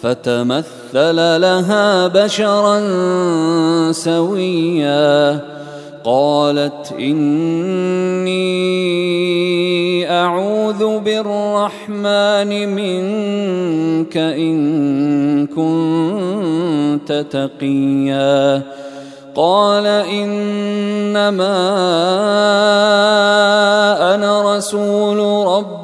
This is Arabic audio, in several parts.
فتمثل لها بشرا سويا قالت إني أعوذ بالرحمن منك إن كنت تقيا قال إنما أنا رسول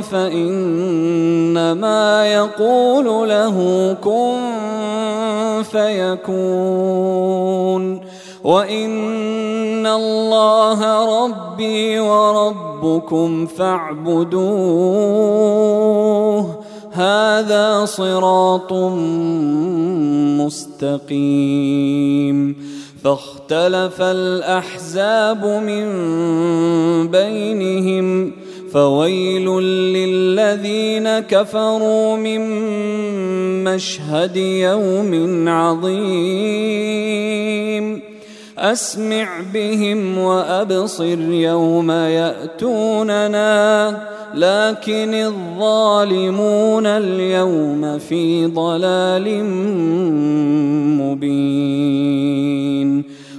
فإنما يقول له كن فيكون وإن الله ربي وربكم فاعبدوه هذا صراط مستقيم فاختلف الأحزاب من بينهم فويل للذين كفروا من مشهد يوم عظيم. أسمع بهم وأبصر يوم يأتوننا لكن الظالمون اليوم في ضلال مبين.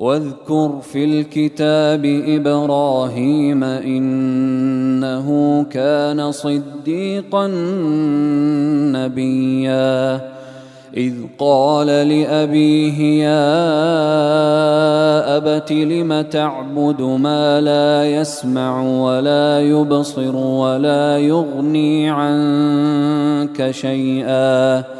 واذكر في الكتاب إبراهيم إنه كان صديقا نبيا. إذ قال لأبيه يا أبت لم تعبد ما لا يسمع ولا يبصر ولا يغني عنك شيئا؟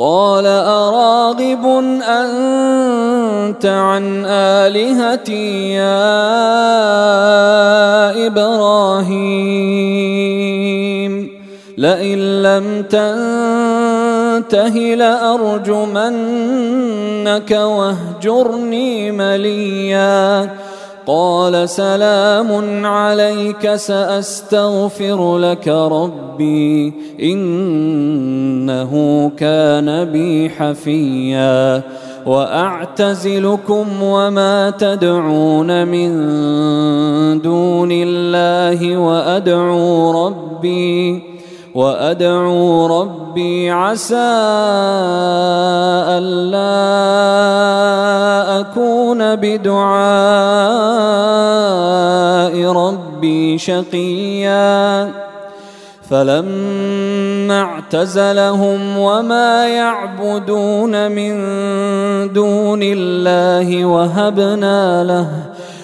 قال أراغب أنت عن آلهتي يا إبراهيم؟ لئن لم تنته لأرجمنك واهجرني مليا. قال سلام عليك سأستغفر لك ربي إنه كان بي حفيا. وأعتزلكم وما تدعون من دون الله وأدعو ربي وأدعو ربي عسى ألا أكون بدعاء ربي شقيا. فلما اعتزلهم وما يعبدون من دون الله وهبنا له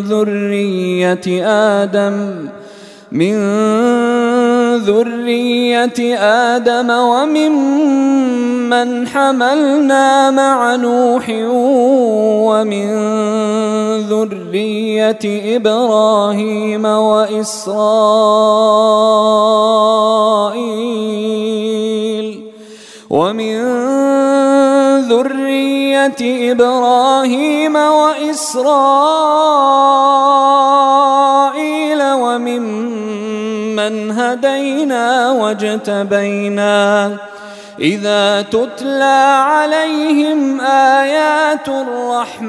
ذرية آدم من ذرية آدم وممن حملنا مع نوح ومن ذرية إبراهيم وإسرائيل ومن ذرية إبراهيم وإسرائيل وممن هدينا واجتبينا. إذا تتلى عليهم آيات الرحمن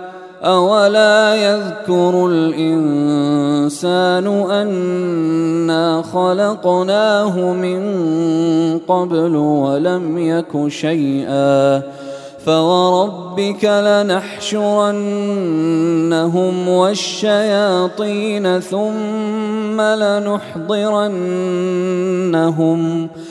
أولا يذكر الإنسان أنا خلقناه من قبل ولم يك شيئا فوربك لنحشرنهم والشياطين ثم لنحضرنهم ثم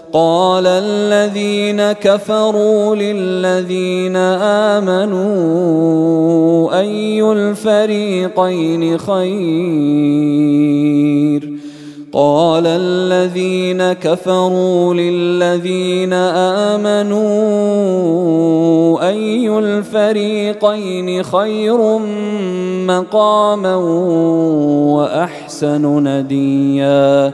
قال الذين كفروا للذين آمنوا أي الفريقين خير؟ قال الذين كفروا للذين آمنوا أي الفريقين خير مقاما وأحسن نديا؟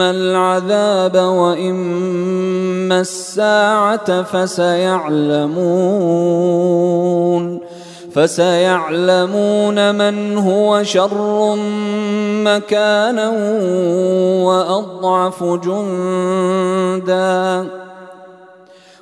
إما العذاب وإما الساعة فسيعلمون فسيعلمون من هو شر مكانا وأضعف جندا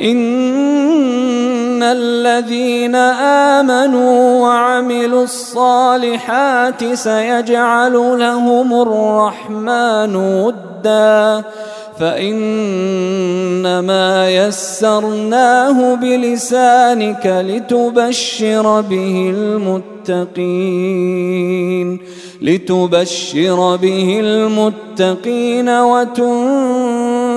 إن الذين آمنوا وعملوا الصالحات سيجعل لهم الرحمن ودا فإنما يسرناه بلسانك لتبشر به المتقين لتبشر به المتقين وتنذر